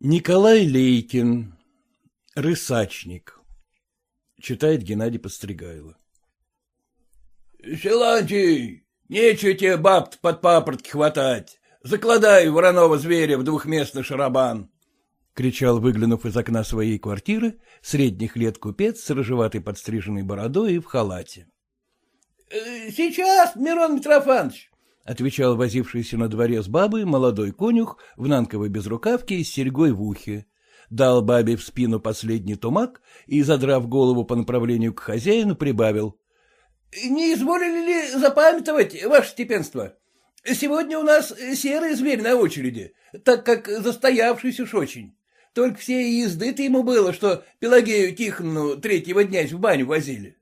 Николай Лейкин. Рысачник. Читает Геннадий Постригайло. — Силантий, нечего тебе баб под папоротки хватать. Закладай вороного зверя в двухместный шарабан. — кричал, выглянув из окна своей квартиры, средних лет купец с рыжеватой подстриженной бородой и в халате. Сейчас, Мирон Митрофанович, — отвечал возившийся на дворе с бабой молодой конюх в нанковой безрукавке и с серьгой в ухе. Дал бабе в спину последний тумак и, задрав голову по направлению к хозяину, прибавил. — Не изволили ли запамятовать, ваше степенство? Сегодня у нас серый зверь на очереди, так как застоявшийся уж очень. Только все езды-то ему было, что Пелагею Тихоновну третьего дня в баню возили.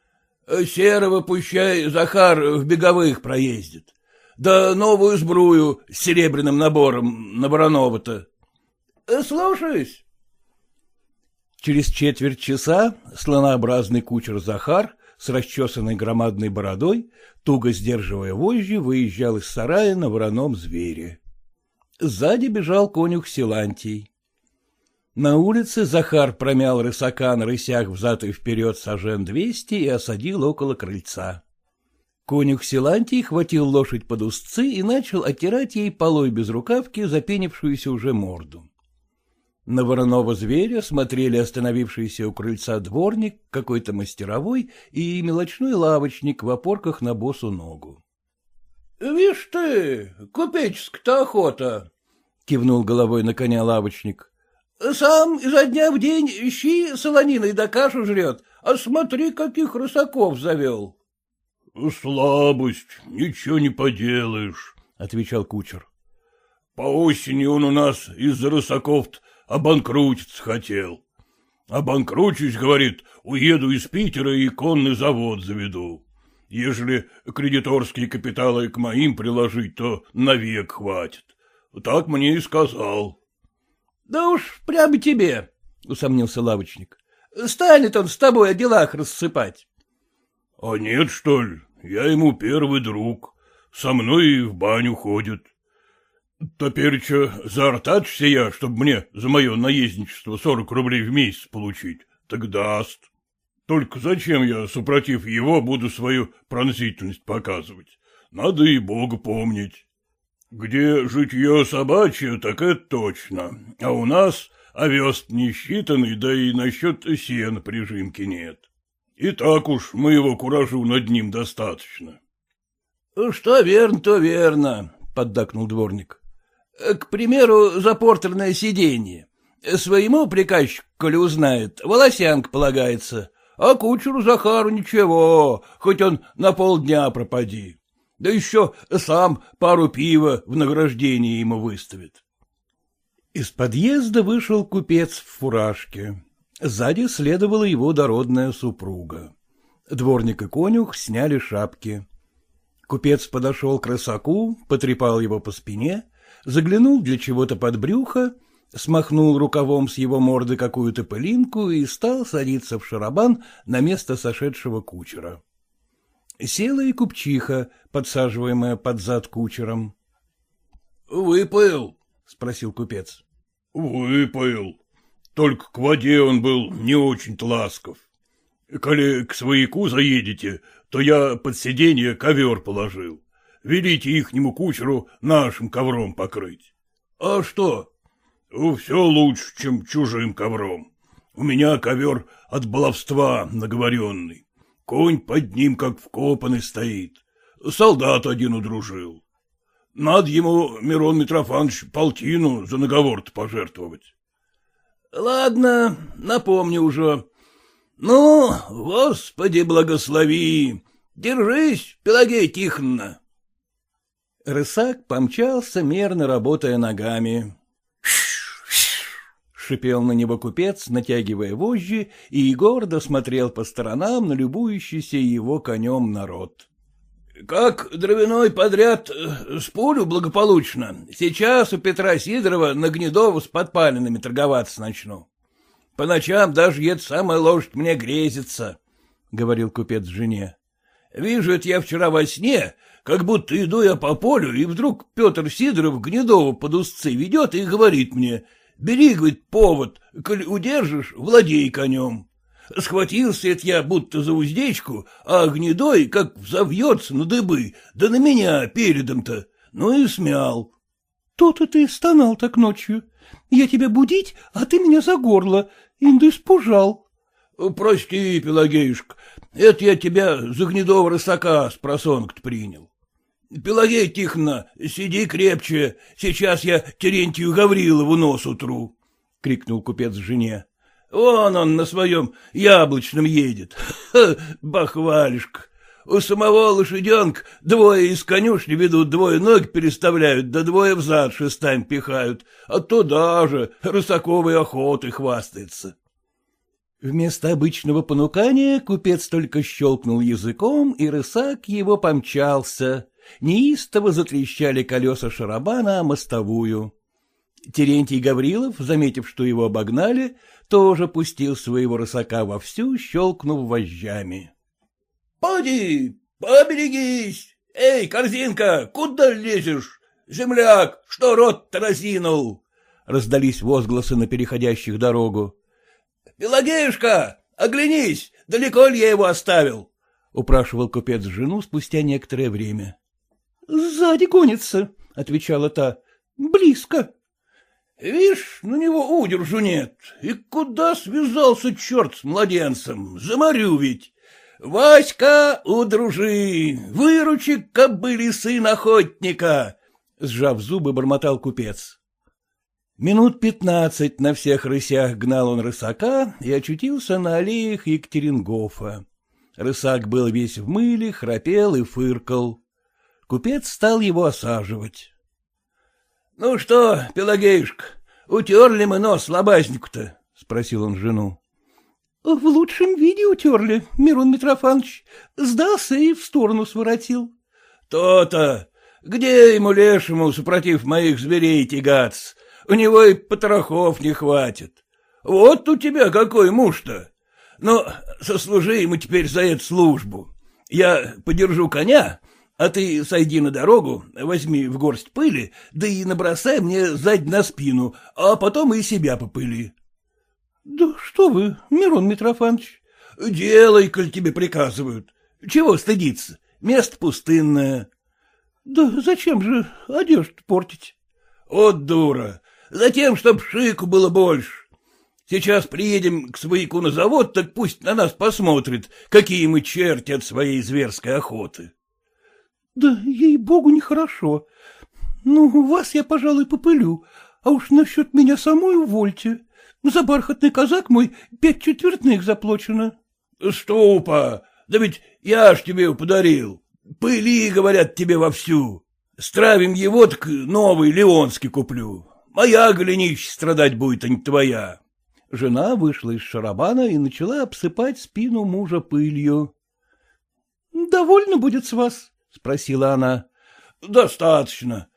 — Серого пущай Захар в беговых проездит. Да новую сбрую с серебряным набором на Воронова-то. — Слушаюсь. Через четверть часа слонообразный кучер Захар с расчесанной громадной бородой, туго сдерживая вожжи, выезжал из сарая на вороном звере. Сзади бежал конюх Силантий. На улице Захар промял рысака на рысях взад и вперед сажен двести и осадил около крыльца. Конюх Силантий хватил лошадь под узцы и начал оттирать ей полой без рукавки запенившуюся уже морду. На вороного зверя смотрели остановившийся у крыльца дворник, какой-то мастеровой и мелочной лавочник в опорках на босу ногу. — Вишь ты, купеческая-то охота! — кивнул головой на коня лавочник. Сам изо дня в день щи солониной да кашу жрет, а смотри, каких рысаков завел. — Слабость, ничего не поделаешь, — отвечал кучер. — По осени он у нас из-за рысаков обанкрутиться хотел. Обанкручусь, говорит, уеду из Питера и конный завод заведу. Ежели кредиторские капиталы к моим приложить, то навек хватит. Так мне и сказал. — Да уж прямо тебе, — усомнился лавочник. — Станет он с тобой о делах рассыпать. — А нет, что ли, я ему первый друг, со мной в баню ходит. Топереча заортачься я, чтобы мне за мое наездничество сорок рублей в месяц получить, так даст. Только зачем я, супротив его, буду свою пронзительность показывать? Надо и Бога помнить. Где житье собачье, так это точно. А у нас овес не считанный, да и насчет сена прижимки нет. И так уж моего куражу над ним достаточно. — Что верно, то верно, — поддакнул дворник. — К примеру, запортерное сиденье. Своему приказчику, коли узнает, волосянка полагается, а кучеру Захару ничего, хоть он на полдня пропади. Да еще сам пару пива в награждение ему выставит. Из подъезда вышел купец в фуражке. Сзади следовала его дородная супруга. Дворник и конюх сняли шапки. Купец подошел к рысаку, потрепал его по спине, заглянул для чего-то под брюхо, смахнул рукавом с его морды какую-то пылинку и стал садиться в шарабан на место сошедшего кучера. Села и купчиха, подсаживаемая под зад кучером. — Выпоил? — спросил купец. — Выпоил. Только к воде он был не очень-то ласков. Коли к свояку заедете, то я под сиденье ковер положил. Велите ихнему кучеру нашим ковром покрыть. — А что? — Все лучше, чем чужим ковром. У меня ковер от баловства наговоренный. Конь под ним как вкопанный стоит. Солдат один удружил. Надо ему, Мирон Митрофанович, полтину за наговор пожертвовать. — Ладно, напомню уже. Ну, Господи, благослови! Держись, Пелагея Тихоновна! Рысак помчался, мерно работая ногами шипел на него купец, натягивая вожжи, и гордо смотрел по сторонам на любующийся его конем народ. — Как дровяной подряд э, с пулю благополучно, сейчас у Петра Сидорова на Гнедову с подпалинами торговаться начну. По ночам даже эта самая лошадь мне грезится, — говорил купец жене. — Вижу это я вчера во сне, как будто иду я по полю, и вдруг Петр Сидоров Гнедову под узцы ведет и говорит мне — Бери, говорит, повод, коль удержишь, владей конем. Схватился это я будто за уздечку, а гнедой как взовьется на дыбы, да на меня передом-то, ну и смял. То-то ты стонал так ночью. Я тебя будить, а ты меня за горло, инда испужал. Прости, Пелагеюшка, это я тебя за гнедого рысака с просонок принял. Пелагея Тихоновна, сиди крепче, сейчас я Терентию Гаврилову нос утру, — крикнул купец жене. Вон он на своем яблочном едет. Ха, бахвалишка. У самого лошаденка двое из конюшни ведут, двое ноги переставляют, да двое взад шестами пихают, а то даже рысаковой охоты хвастается. Вместо обычного понукания купец только щелкнул языком, и рысак его помчался. Неистово затрещали колеса шарабана мостовую. Терентий Гаврилов, заметив, что его обогнали, тоже пустил своего рысака вовсю, щелкнув вожжами. — Поди, поберегись! Эй, корзинка, куда лезешь? Земляк, что рот-то разинул? Раздались возгласы на переходящих дорогу. — Пелагеюшка, оглянись, далеко ли я его оставил? — упрашивал купец жену спустя некоторое время. — Сзади гонится, — отвечала та, — близко. Вишь, на него удержу нет. И куда связался черт с младенцем? Заморю ведь. Васька, удружи, выручи кобыли сын охотника, — сжав зубы, бормотал купец. Минут пятнадцать на всех рысях гнал он рысака и очутился на аллеях Екатерингофа. Рысак был весь в мыле, храпел и фыркал. Купец стал его осаживать. — Ну что, Пелагеюшка, утерли мы нос лобазнику-то? — спросил он жену. — В лучшем виде утерли, Мирон Митрофанович. Сдался и в сторону своротил. То — То-то. Где ему лешему, супротив моих зверей, тягаться? У него и потрохов не хватит. Вот у тебя какой муж-то. Ну, сослужи ему теперь за эту службу. Я подержу коня, а ты сойди на дорогу, возьми в горсть пыли, да и набросай мне сзади на спину, а потом и себя попыли. — Да что вы, Мирон Митрофанович? — Делай, коль тебе приказывают. Чего стыдиться? Место пустынное. — Да зачем же одежду портить? — Вот дура. Затем, чтоб шику было больше. Сейчас приедем к свояку на завод, так пусть на нас посмотрит, какие мы черти от своей зверской охоты. — Да, ей-богу, нехорошо. Ну, вас я, пожалуй, попылю, а уж насчет меня самой увольте. За бархатный казак мой пять четвертных заплачено. — Ступа, да ведь я ж тебе подарил. Пыли, говорят, тебе вовсю. Стравим его, так новый Леонский куплю. Моя голенища страдать будет, а не твоя. Жена вышла из шарабана и начала обсыпать спину мужа пылью. — Довольно будет с вас? — спросила она. — Достаточно.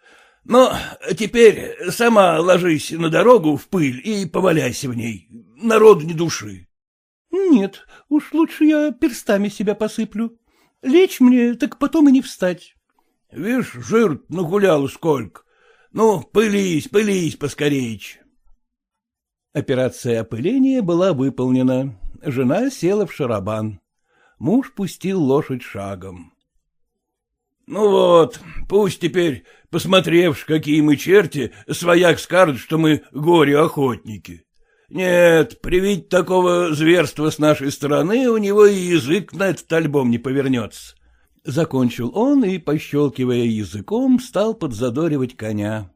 Но теперь сама ложись на дорогу в пыль и поваляйся в ней. Народу не души. — Нет, уж лучше я перстами себя посыплю. Лечь мне, так потом и не встать. — Вишь, жир нагулял сколько. Ну, пылись, пылись поскорейч. Операция опыления была выполнена. Жена села в шарабан. Муж пустил лошадь шагом. — Ну вот, пусть теперь, посмотревши, какие мы черти, свояк скажет, что мы горе-охотники. Нет, привить такого зверства с нашей стороны у него и язык на этот альбом не повернется. Закончил он и, пощелкивая языком, стал подзадоривать коня.